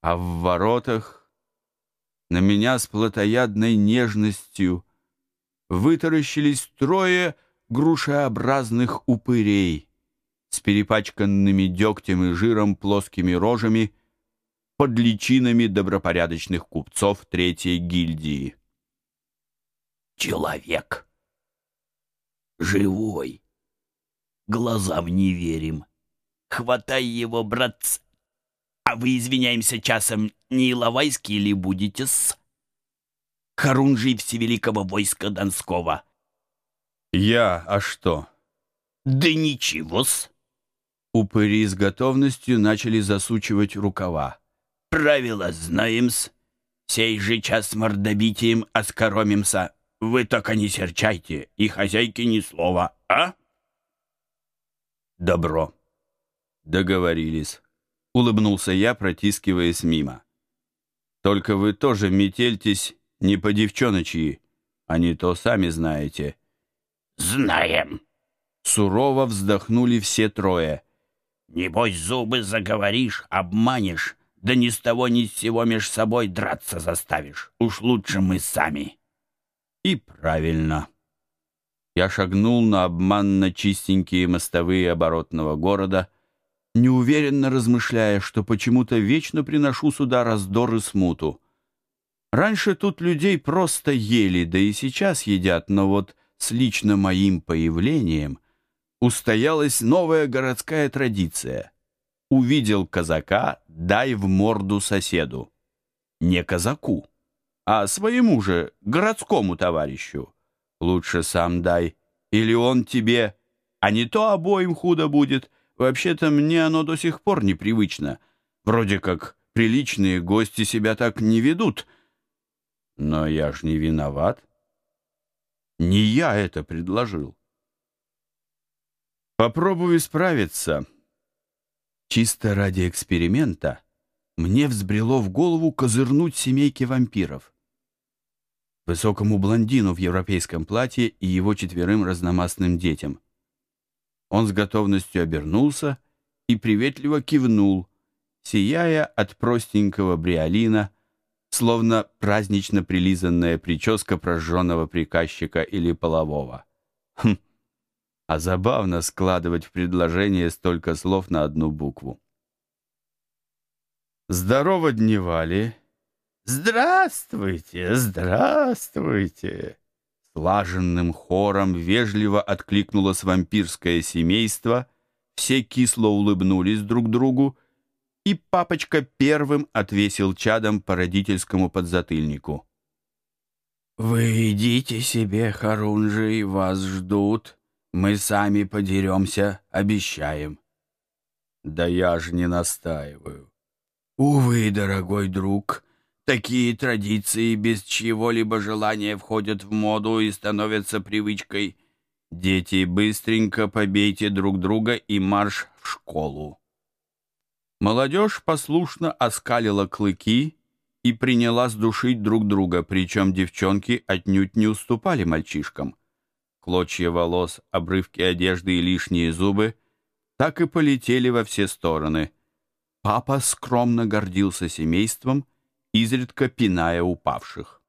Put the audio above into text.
а в воротах на меня с плотоядной нежностью вытаращились трое грушеобразных упырей с перепачканными дегтем и жиром плоскими рожами под личинами добропорядочных купцов Третьей гильдии. «Человек! Живой! Глазам не верим! Хватай его, братцы! А вы, извиняемся, часом не Иловайский ли будете-с? Харунжий Всевеликого войска Донского!» «Я, а что?» «Да ничего-с!» Упыри с готовностью начали засучивать рукава. «Правила знаем-с. Сей же час мордобитием оскоромимся. Вы только не серчайте, и хозяйке ни слова, а?» «Добро. Договорились», — улыбнулся я, протискиваясь мимо. «Только вы тоже метельтесь не по девчоночьи, а не то сами знаете». «Знаем». Сурово вздохнули все трое — Небось, зубы заговоришь, обманешь, да ни с того ни с сего меж собой драться заставишь. Уж лучше мы сами. И правильно. Я шагнул на обманно чистенькие мостовые оборотного города, неуверенно размышляя, что почему-то вечно приношу сюда раздор и смуту. Раньше тут людей просто ели, да и сейчас едят, но вот с лично моим появлением — устоялась новая городская традиция. Увидел казака, дай в морду соседу. Не казаку, а своему же городскому товарищу. Лучше сам дай, или он тебе, а не то обоим худо будет. Вообще-то мне оно до сих пор непривычно. Вроде как приличные гости себя так не ведут. Но я ж не виноват. Не я это предложил. Попробую справиться. Чисто ради эксперимента мне взбрело в голову козырнуть семейке вампиров. Высокому блондину в европейском платье и его четверым разномастным детям. Он с готовностью обернулся и приветливо кивнул, сияя от простенького бриолина, словно празднично прилизанная прическа прожженного приказчика или полового. Хм, а забавно складывать в предложение столько слов на одну букву. «Здорово, дневали!» «Здравствуйте, здравствуйте!» Слаженным хором вежливо откликнулось вампирское семейство, все кисло улыбнулись друг другу, и папочка первым отвесил чадом по родительскому подзатыльнику. «Вы идите себе, Харунжи, вас ждут!» Мы сами подеремся, обещаем. Да я ж не настаиваю. Увы, дорогой друг, такие традиции без чьего-либо желания входят в моду и становятся привычкой. Дети, быстренько побейте друг друга и марш в школу. Молодежь послушно оскалила клыки и принялась душить друг друга, причем девчонки отнюдь не уступали мальчишкам клочья волос, обрывки одежды и лишние зубы, так и полетели во все стороны. Папа скромно гордился семейством, изредка пиная упавших.